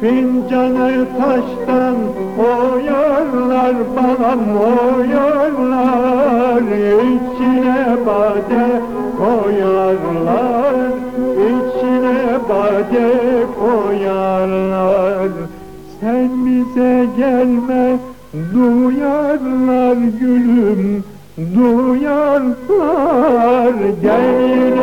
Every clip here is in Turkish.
Fincanı taştan oyarlar balam oyarlar. İçine bade koyarlar içine bade koyarlar. Sen bize gelme duyarlar gülüm Duyarlar gel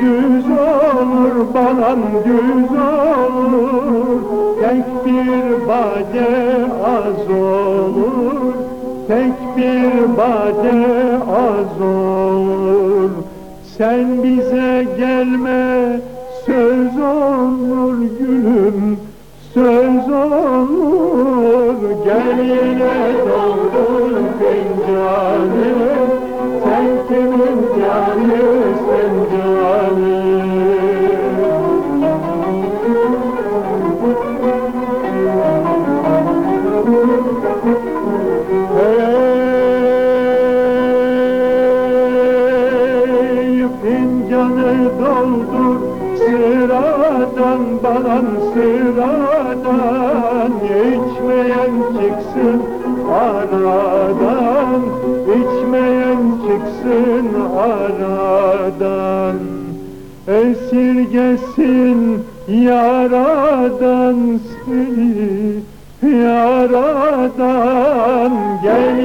düz olur balam düz olur. Tek bir bade az olur. Tek bir bade az olur. Sen bize gelme söz olur gülüm. Söz olur gel yine doldur fincanı doldur sıradan balan sıradan. İçmeyen çıksın aradan içmeyen çıksın aradan. Esirgesin yaradan seni yaradan. Gel